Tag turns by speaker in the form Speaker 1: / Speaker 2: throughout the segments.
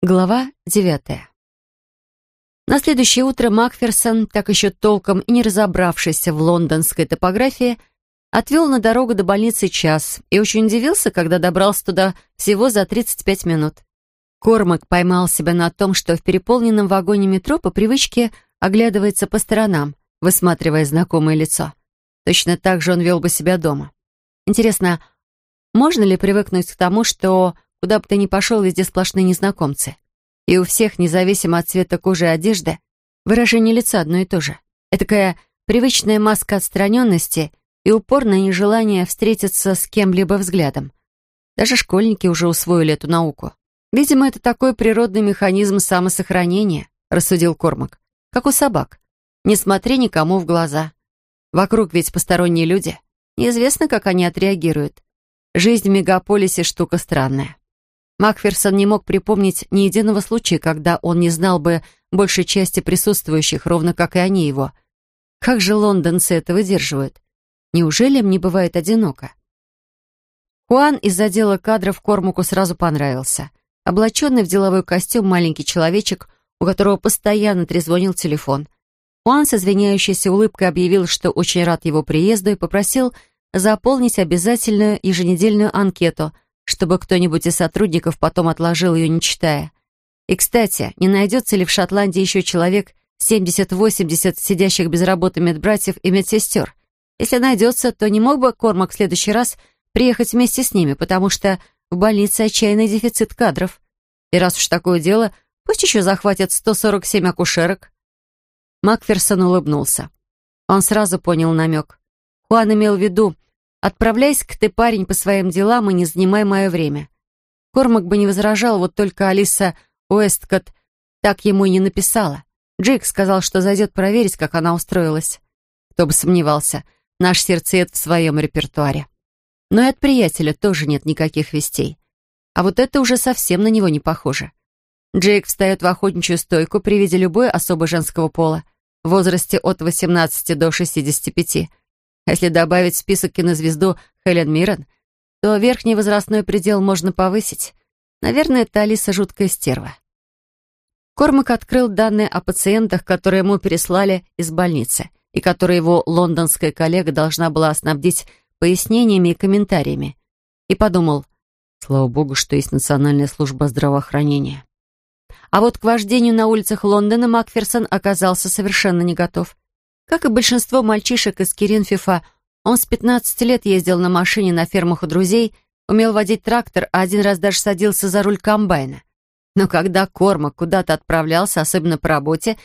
Speaker 1: Глава девятая. На следующее утро Макферсон, так еще толком и не разобравшийся в лондонской топографии, отвел на дорогу до больницы час и очень удивился, когда добрался туда всего за 35 минут. Кормак поймал себя на том, что в переполненном вагоне метро по привычке оглядывается по сторонам, высматривая знакомое лицо. Точно так же он вел бы себя дома. Интересно, можно ли привыкнуть к тому, что Куда бы ты ни пошел, везде сплошные незнакомцы. И у всех, независимо от цвета кожи и одежды, выражение лица одно и то же. Этакая привычная маска отстраненности и упорное нежелание встретиться с кем-либо взглядом. Даже школьники уже усвоили эту науку. Видимо, это такой природный механизм самосохранения, рассудил Кормак, как у собак. Не смотри никому в глаза. Вокруг ведь посторонние люди. Неизвестно, как они отреагируют. Жизнь в мегаполисе штука странная. Макферсон не мог припомнить ни единого случая, когда он не знал бы большей части присутствующих, ровно как и они его. Как же лондонцы это выдерживают? Неужели им не бывает одиноко? Хуан из отдела кадров Кормуку сразу понравился. Облаченный в деловой костюм маленький человечек, у которого постоянно трезвонил телефон. Хуан с извиняющейся улыбкой объявил, что очень рад его приезду и попросил заполнить обязательную еженедельную анкету — чтобы кто-нибудь из сотрудников потом отложил ее, не читая. И, кстати, не найдется ли в Шотландии еще человек 70-80 сидящих без работы медбратьев и медсестер? Если найдется, то не мог бы Кормак в следующий раз приехать вместе с ними, потому что в больнице отчаянный дефицит кадров. И раз уж такое дело, пусть еще захватят 147 акушерок. Макферсон улыбнулся. Он сразу понял намек. Хуан имел в виду, Отправляйся-ка ты, парень, по своим делам и не занимай мое время. Кормак бы не возражал, вот только Алиса Уэсткотт так ему и не написала. Джейк сказал, что зайдет проверить, как она устроилась. Кто бы сомневался, наш сердцеед в своем репертуаре. Но и от приятеля тоже нет никаких вестей. А вот это уже совсем на него не похоже. Джейк встает в охотничью стойку при виде любой особы женского пола в возрасте от 18 до 65 а если добавить в список кинозвезду Хелен Миррен, то верхний возрастной предел можно повысить. Наверное, это Алиса жуткая стерва. Кормак открыл данные о пациентах, которые ему переслали из больницы, и которые его лондонская коллега должна была снабдить пояснениями и комментариями. И подумал, слава богу, что есть Национальная служба здравоохранения. А вот к вождению на улицах Лондона Макферсон оказался совершенно не готов. Как и большинство мальчишек из Киринфифа, он с 15 лет ездил на машине на фермах у друзей, умел водить трактор, а один раз даже садился за руль комбайна. Но когда Кормак куда-то отправлялся, особенно по работе,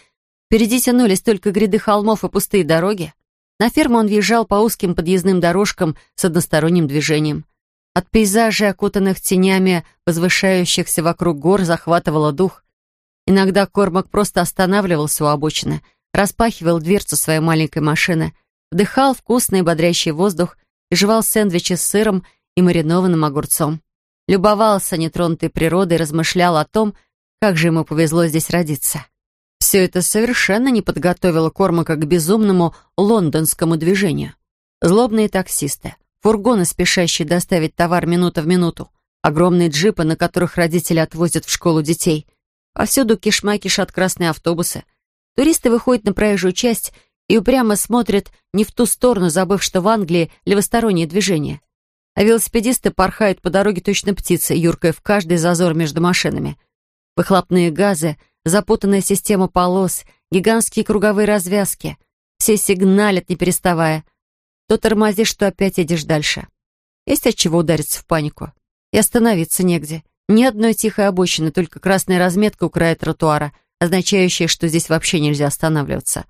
Speaker 1: впереди тянулись только гряды холмов и пустые дороги. На ферму он въезжал по узким подъездным дорожкам с односторонним движением. От пейзажей, окутанных тенями, возвышающихся вокруг гор, захватывало дух. Иногда Кормак просто останавливался у обочины — распахивал дверцу своей маленькой машины, вдыхал вкусный и бодрящий воздух и жевал сэндвичи с сыром и маринованным огурцом. Любовался нетронутой природой и размышлял о том, как же ему повезло здесь родиться. Все это совершенно не подготовило Кормака к безумному лондонскому движению. Злобные таксисты, фургоны, спешащие доставить товар минута в минуту, огромные джипы, на которых родители отвозят в школу детей. Повсюду кишма кишат красные автобусы, Туристы выходят на проезжую часть и упрямо смотрят не в ту сторону, забыв, что в Англии левостороннее движение. А велосипедисты порхают по дороге точно птицы, юркая в каждый зазор между машинами. Выхлопные газы, запутанная система полос, гигантские круговые развязки. Все сигналят, не переставая. То тормозишь, что опять едешь дальше. Есть от чего удариться в панику. И остановиться негде. Ни одной тихой обочины, только красная разметка у края тротуара — означающее, что здесь вообще нельзя останавливаться.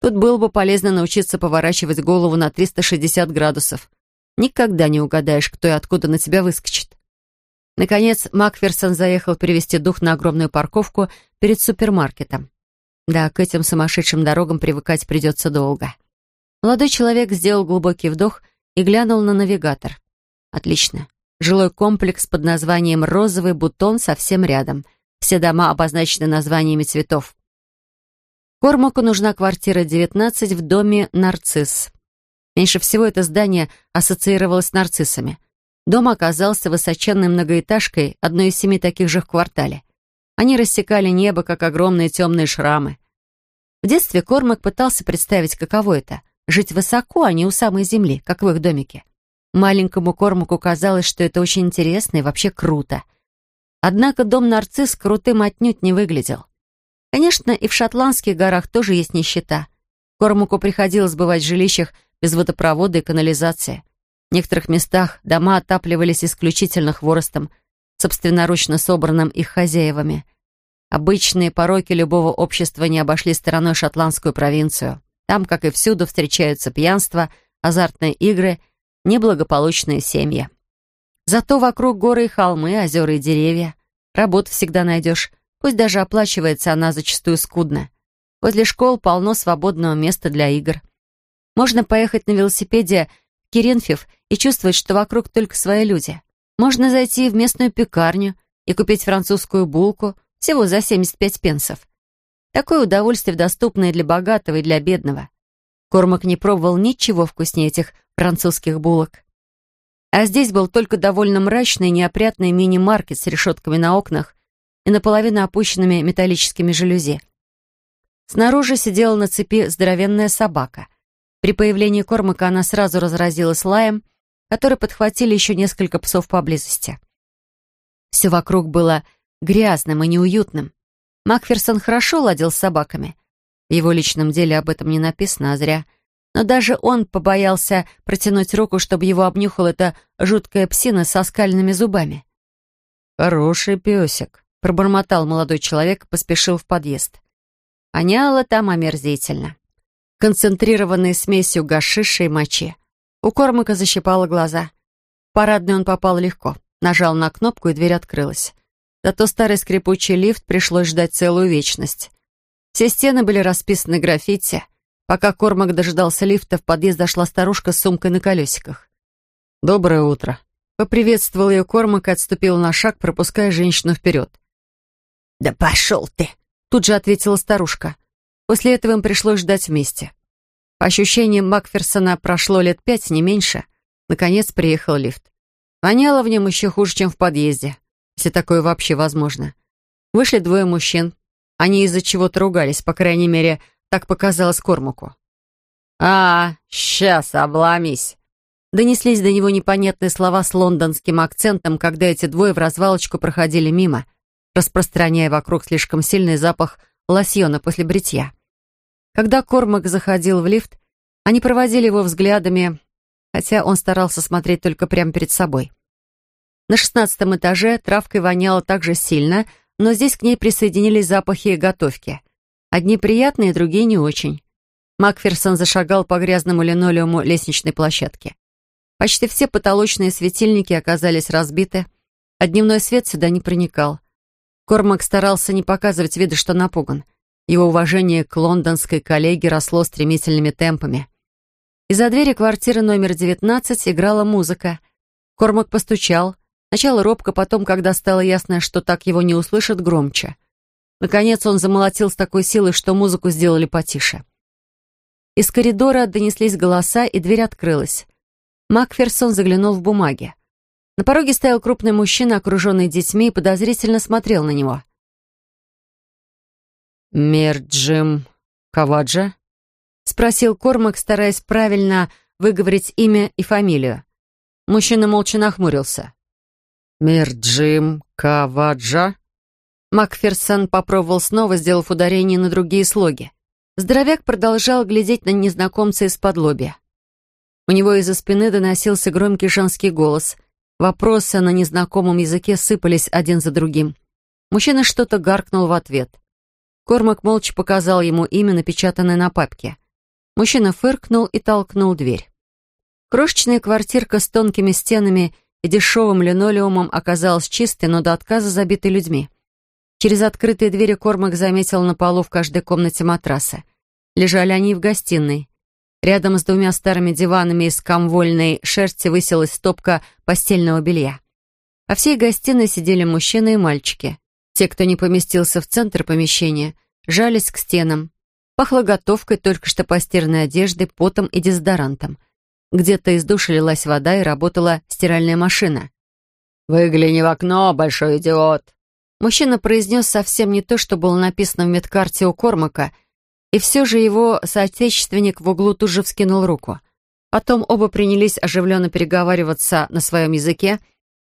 Speaker 1: Тут было бы полезно научиться поворачивать голову на 360 градусов. Никогда не угадаешь, кто и откуда на тебя выскочит. Наконец, Макферсон заехал привести дух на огромную парковку перед супермаркетом. Да, к этим сумасшедшим дорогам привыкать придется долго. Молодой человек сделал глубокий вдох и глянул на навигатор. Отлично. Жилой комплекс под названием «Розовый бутон» совсем рядом — все дома обозначены названиями цветов. Кормаку нужна квартира 19 в доме «Нарцисс». Меньше всего это здание ассоциировалось с нарциссами. Дом оказался высоченной многоэтажкой, одной из семи таких же в квартале. Они рассекали небо, как огромные темные шрамы. В детстве Кормак пытался представить, каково это — жить высоко, а не у самой земли, как в их домике. Маленькому Кормаку казалось, что это очень интересно и вообще круто. Однако дом нарцисс крутым отнюдь не выглядел. Конечно, и в шотландских горах тоже есть нищета. Кормаку приходилось бывать в жилищах без водопровода и канализации. В некоторых местах дома отапливались исключительно хворостом, собственноручно собранным их хозяевами. Обычные пороки любого общества не обошли стороной шотландскую провинцию. Там, как и всюду, встречаются пьянство, азартные игры, неблагополучные семьи. Зато вокруг горы и холмы, озера и деревья. Работу всегда найдешь, пусть даже оплачивается она зачастую скудно. Возле школ полно свободного места для игр. Можно поехать на велосипеде в Керенфев и чувствовать, что вокруг только свои люди. Можно зайти в местную пекарню и купить французскую булку всего за 75 пенсов. Такое удовольствие доступное для богатого и для бедного. Кормак не пробовал ничего вкуснее этих французских булок. А здесь был только довольно мрачный, неопрятный мини-маркет с решетками на окнах и наполовину опущенными металлическими жалюзи. Снаружи сидела на цепи здоровенная собака. При появлении Кормака она сразу разразилась лаем, который подхватили еще несколько псов поблизости. Все вокруг было грязным и неуютным. Макферсон хорошо ладил с собаками. В его личном деле об этом не написано, а зря. Но даже он побоялся протянуть руку, чтобы его обнюхал эта жуткая псина со скальными зубами.
Speaker 2: «Хороший песик», — пробормотал молодой человек и поспешил в подъезд.
Speaker 1: Воняло там омерзительно. Концентрированной смесью гашиша и мочи. У Кормака защипало глаза. В парадный он попал легко. Нажал на кнопку, и дверь открылась. Зато старый скрипучий лифт пришлось ждать целую вечность. Все стены были расписаны граффити. Пока Кормак дожидался лифта, в подъезд зашла старушка с сумкой на колесиках.
Speaker 2: «Доброе утро», —
Speaker 1: поприветствовал ее Кормак и отступил на шаг, пропуская женщину вперед.
Speaker 3: «Да пошел ты!»
Speaker 1: Тут же ответила старушка. После этого им пришлось ждать вместе. По ощущениям Макферсона прошло лет пять, не меньше. Наконец приехал лифт. Воняло в нем еще хуже, чем в подъезде, если такое вообще возможно. Вышли двое мужчин. Они из-за чего-то ругались, по крайней мере, так показалось Кормаку.
Speaker 2: «А, сейчас обломись!»
Speaker 1: Донеслись до него непонятные слова с лондонским акцентом, когда эти двое в развалочку проходили мимо распространяя вокруг слишком сильный запах лосьона после бритья. Когда Кормак заходил в лифт, они проводили его взглядами, хотя он старался смотреть только прямо перед собой. На шестнадцатом этаже травкой воняло так же сильно, но здесь к ней присоединились запахи готовки. Одни приятные, другие не очень. Макферсон зашагал по грязному линолеуму лестничной площадки. Почти все потолочные светильники оказались разбиты, а дневной свет сюда не проникал. Кормак старался не показывать вида, что напуган. Его уважение к лондонской коллеге росло стремительными темпами. Из-за двери квартиры номер 19 играла музыка. Кормак постучал. Сначала робко, потом, когда стало ясно, что так его не услышат, громче. Наконец он замолотил с такой силой, что музыку сделали потише. Из коридора донеслись голоса, и дверь открылась. Макферсон заглянул в бумаги. На пороге стоял крупный мужчина, окруженный детьми, и подозрительно смотрел на него.
Speaker 2: «Мерджим Каваджа?»
Speaker 1: — спросил Кормак, стараясь правильно выговорить имя и фамилию. Мужчина молча нахмурился.
Speaker 2: «Мерджим Каваджа?»
Speaker 1: Макферсон попробовал снова, сделав ударение на другие слоги. Здоровяк продолжал глядеть на незнакомца из-под лобья. У него из-за спины доносился громкий женский голос — Вопросы на незнакомом языке сыпались один за другим. Мужчина что-то гаркнул в ответ. Кормак молча показал ему имя, напечатанное на папке. Мужчина фыркнул и толкнул дверь. Крошечная квартирка с тонкими стенами и дешевым линолеумом оказалась чистой, но до отказа забитой людьми. Через открытые двери Кормак заметил на полу в каждой комнате матрасы. Лежали они в гостиной. Рядом с двумя старыми диванами из комвольной шерсти высилась стопка постельного белья. По всей гостиной сидели мужчины и мальчики. Те, кто не поместился в центр помещения, жались к стенам. Пахло готовкой, только что постиранной одеждой, потом и дезодорантом. Где-то из души лилась вода и работала стиральная машина.
Speaker 2: «Выгляни в окно, большой идиот!»
Speaker 1: Мужчина произнес совсем не то, что было написано в медкарте у Кормака, и все же его соотечественник в углу тут же вскинул руку. Потом оба принялись оживленно переговариваться на своем языке.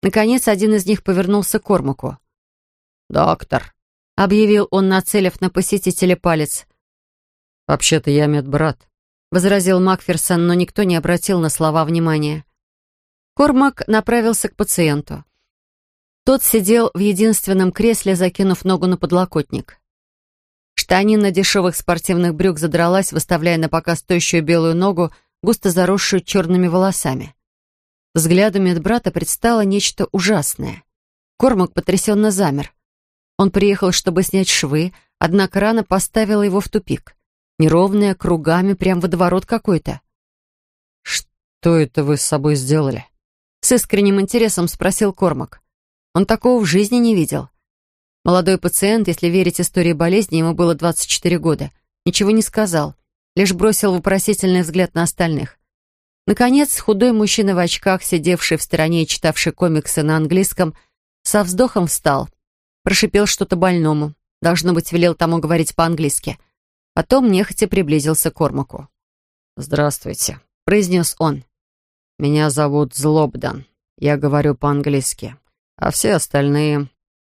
Speaker 1: Наконец, один из них повернулся к Кормаку.
Speaker 2: «Доктор», —
Speaker 1: объявил он, нацелив на посетителя палец.
Speaker 2: «Вообще-то я медбрат», — возразил Макферсон, но никто не обратил на слова внимания. Кормак направился к пациенту. Тот сидел в единственном кресле, закинув ногу на подлокотник. Штанина дешевых спортивных брюк задралась, выставляя на показ тощую белую ногу, густо заросшую черными волосами. Взгляду медбрата предстало нечто ужасное. Кормак потрясенно замер. Он приехал, чтобы снять швы, однако рана поставила его в тупик. Неровная, кругами, прям водоворот какой-то. «Что это вы с собой сделали?»
Speaker 1: С искренним интересом спросил Кормак. Он такого в жизни не видел. Молодой пациент, если верить истории болезни, ему было 24 года, ничего не сказал, лишь бросил вопросительный взгляд на остальных. Наконец, худой мужчина в очках, сидевший в стороне и читавший комиксы на английском, со вздохом встал, прошипел что-то больному, должно быть, велел тому говорить по-английски. Потом нехотя приблизился к Кормаку.
Speaker 2: «Здравствуйте», —
Speaker 1: произнес он.
Speaker 2: «Меня зовут Злобдан. Я говорю по-английски а все остальные...»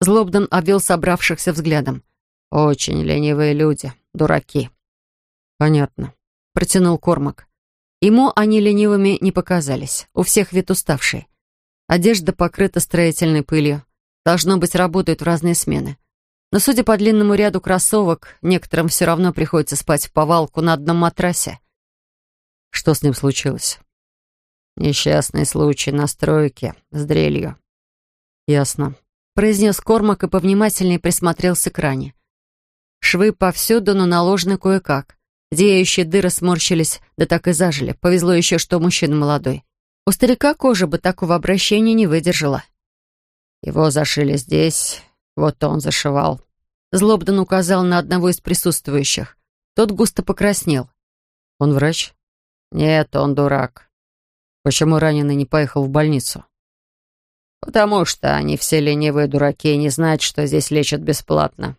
Speaker 1: Злобдан обвел собравшихся взглядом.
Speaker 2: «Очень ленивые люди, дураки».
Speaker 1: «Понятно», — протянул Кормак. Ему они ленивыми не показались, у всех вид уставший. Одежда покрыта строительной пылью. Должно быть, работают в разные смены. Но, судя по длинному ряду кроссовок, некоторым все равно приходится спать в повалку на одном матрасе.
Speaker 2: Что с ним случилось?
Speaker 1: Несчастный случай на стройке с дрелью.
Speaker 2: «Ясно», —
Speaker 1: произнес Кормак и повнимательнее присмотрелся к ране. Швы повсюду, но наложены кое-как. Зияющие дыры сморщились, да так и зажили. Повезло еще, что мужчина молодой. У старика кожа бы такого обращения не выдержала.
Speaker 2: «Его зашили здесь, вот он зашивал».
Speaker 1: Злобдан указал на одного из присутствующих. Тот густо покраснел.
Speaker 2: «Он врач?»
Speaker 1: «Нет, он дурак».
Speaker 2: «Почему раненый не поехал в больницу?»
Speaker 1: «Потому что они все ленивые дураки и не знают, что здесь лечат бесплатно».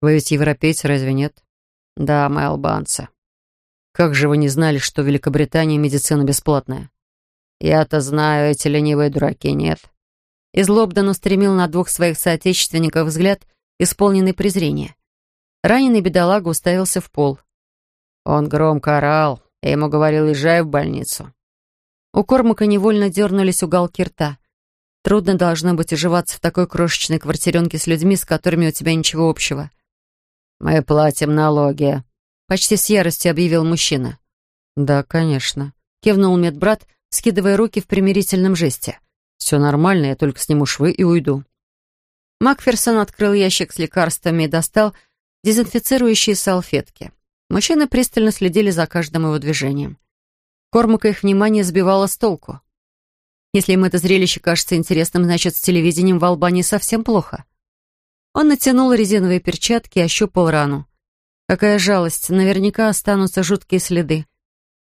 Speaker 2: «Вы ведь европейцы, разве нет?»
Speaker 1: «Да, мы албанцы».
Speaker 2: «Как же вы не знали, что в Великобритании медицина бесплатная?»
Speaker 1: «Я-то знаю, эти ленивые дураки нет». И Лобдан устремил на двух своих соотечественников взгляд, исполненный презрения. Раненый бедолага уставился в пол. Он громко орал. Я ему говорил, езжай в больницу. У Кормака невольно дернулись уголки рта. Трудно должно быть уживаться в такой крошечной квартиренке с людьми, с которыми у тебя ничего общего. «Мы платим налоги», — почти с яростью объявил мужчина.
Speaker 2: «Да, конечно», —
Speaker 1: кивнул медбрат, скидывая руки в примирительном жесте.
Speaker 2: «Все нормально, я только сниму швы и уйду».
Speaker 1: Макферсон открыл ящик с лекарствами и достал дезинфицирующие салфетки. Мужчины пристально следили за каждым его движением. Кормака их внимание сбивало с толку. Если им это зрелище кажется интересным, значит, с телевидением в Албании совсем плохо. Он натянул резиновые перчатки и ощупал рану. Какая жалость, наверняка останутся жуткие следы.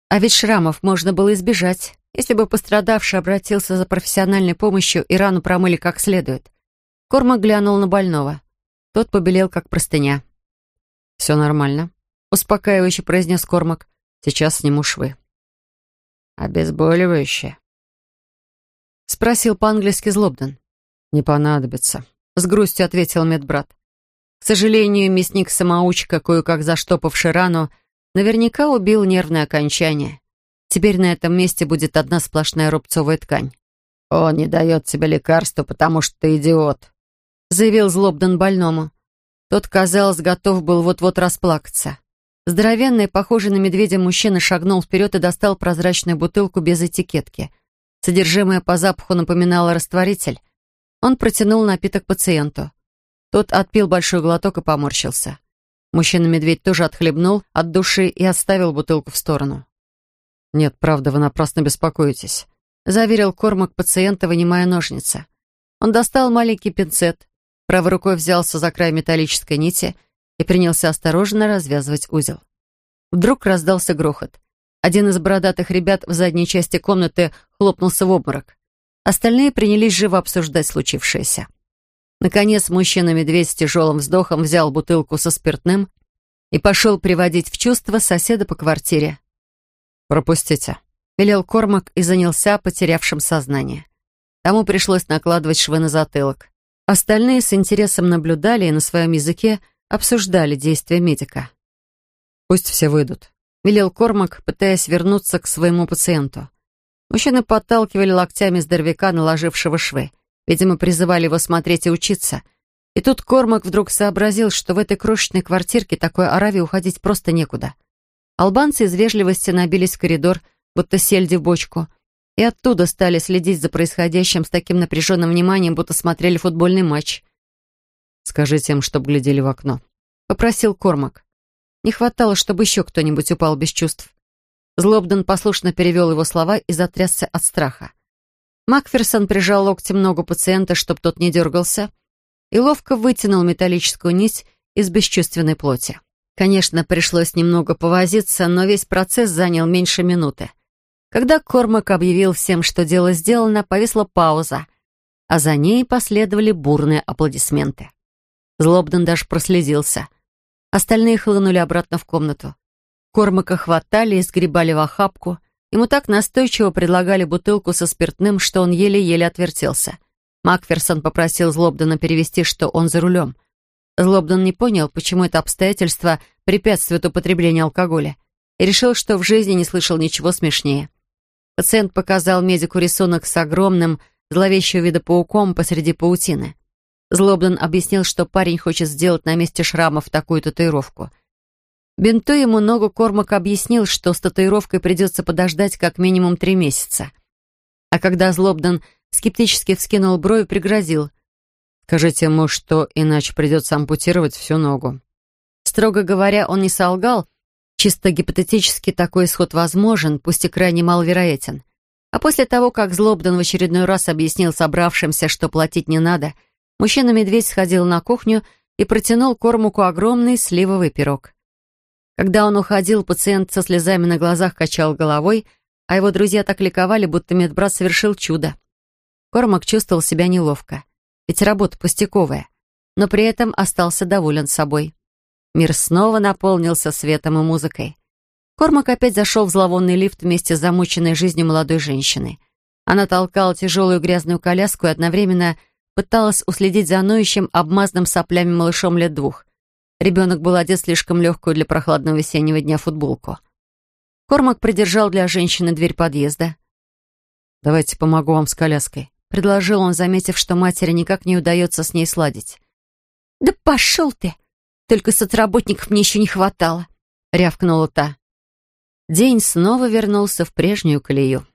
Speaker 1: А ведь шрамов можно было избежать, если бы пострадавший обратился за профессиональной помощью и рану промыли как следует. Кормак глянул на больного. Тот побелел, как простыня.
Speaker 2: «Все нормально», — успокаивающе произнес Кормак. «Сейчас сниму швы».
Speaker 1: «Обезболивающее?» Спросил по-английски Злобдан.
Speaker 2: «Не понадобится», —
Speaker 1: с грустью ответил медбрат. К сожалению, мясник-самоучка, кое-как заштопавший рану, наверняка убил нервное окончание. Теперь на этом месте будет одна сплошная рубцовая ткань. «Он не дает тебе лекарства, потому что ты идиот», — заявил Злобдан больному. Тот, казалось, готов был вот-вот расплакаться. Здоровенный, похожий на медведя мужчина шагнул вперед и достал прозрачную бутылку без этикетки — Содержимое по запаху напоминало растворитель. Он протянул напиток пациенту. Тот отпил большой глоток и поморщился. Мужчина-медведь тоже отхлебнул от души и отставил бутылку в сторону.
Speaker 2: «Нет, правда, вы напрасно беспокоитесь», —
Speaker 1: заверил Кормак пациента, вынимая ножницы. Он достал маленький пинцет, правой рукой взялся за край металлической нити и принялся осторожно развязывать узел. Вдруг раздался грохот. Один из бородатых ребят в задней части комнаты хлопнулся в обморок. Остальные принялись живо обсуждать случившееся.
Speaker 2: Наконец мужчина-медведь с тяжелым вздохом взял бутылку со спиртным и пошел приводить в чувство соседа по квартире. «Пропустите», — велел Кормак и занялся потерявшим сознание. Тому пришлось накладывать швы на затылок. Остальные с интересом наблюдали и на своем языке обсуждали действия медика. «Пусть все выйдут», — велел Кормак, пытаясь вернуться к своему пациенту. Мужчины подталкивали локтями здоровяка, наложившего швы. Видимо, призывали его смотреть и учиться. И тут Кормак вдруг сообразил, что в этой крошечной квартирке такой ораве уходить просто некуда. Албанцы из вежливости набились в коридор, будто сельди в бочку, и оттуда стали следить за происходящим с таким напряженным вниманием, будто смотрели футбольный матч. «Скажите им, чтоб глядели в окно», — попросил Кормак. Не хватало, чтобы еще кто-нибудь упал без чувств. Злобден послушно перевел его слова и затрясся от страха. Макферсон прижал локтем ногу пациента, чтобы тот не дергался, и ловко вытянул металлическую нить из бесчувственной плоти. Конечно, пришлось немного повозиться, но весь процесс занял меньше минуты. Когда Кормак объявил всем, что дело сделано, повисла пауза, а за ней последовали бурные аплодисменты. Злобден даже прослезился. Остальные хлынули обратно в комнату. Кормака хватали и сгребали в охапку. Ему так настойчиво предлагали бутылку со спиртным, что он еле-еле отвертелся. Макферсон попросил Злобдена перевести, что он за рулем. Злобден не понял, почему это обстоятельство препятствует употреблению алкоголя, и решил, что в жизни не слышал ничего смешнее. Пациент показал медику рисунок с огромным, зловещего вида пауком посреди паутины. Злобден объяснил, что парень хочет сделать на месте шрамов такую татуировку. Бинтуя ему ногу, Кормак объяснил, что с татуировкой придется подождать как минимум три месяца. А когда Злобден скептически вскинул брови, пригрозил. «Скажите ему, что иначе придется ампутировать всю ногу». Строго говоря, он не солгал. Чисто гипотетически такой исход возможен, пусть и крайне маловероятен. А после того, как Злобден в очередной раз объяснил собравшимся, что платить не надо, мужчина-медведь сходил на кухню и протянул Кормуку огромный сливовый пирог. Когда он уходил, пациент со слезами на глазах качал головой, а его друзья так ликовали, будто медбрат совершил чудо. Кормак чувствовал себя неловко, ведь работа пустяковая, но при этом остался доволен собой. Мир снова наполнился светом и музыкой. Кормак опять зашел в зловонный лифт вместе с замученной жизнью молодой женщиной. Она толкала тяжелую грязную коляску и одновременно пыталась уследить за ноющим, обмазанным соплями малышом лет двух. Ребенок был одет слишком легкую для прохладного весеннего дня футболку. Кормак придержал для женщины дверь подъезда. «Давайте помогу вам с коляской», — предложил он, заметив, что матери никак не удается с ней сладить.
Speaker 3: «Да пошел ты! Только соцработников мне еще не хватало», —
Speaker 2: рявкнула та. День снова вернулся в прежнюю колею.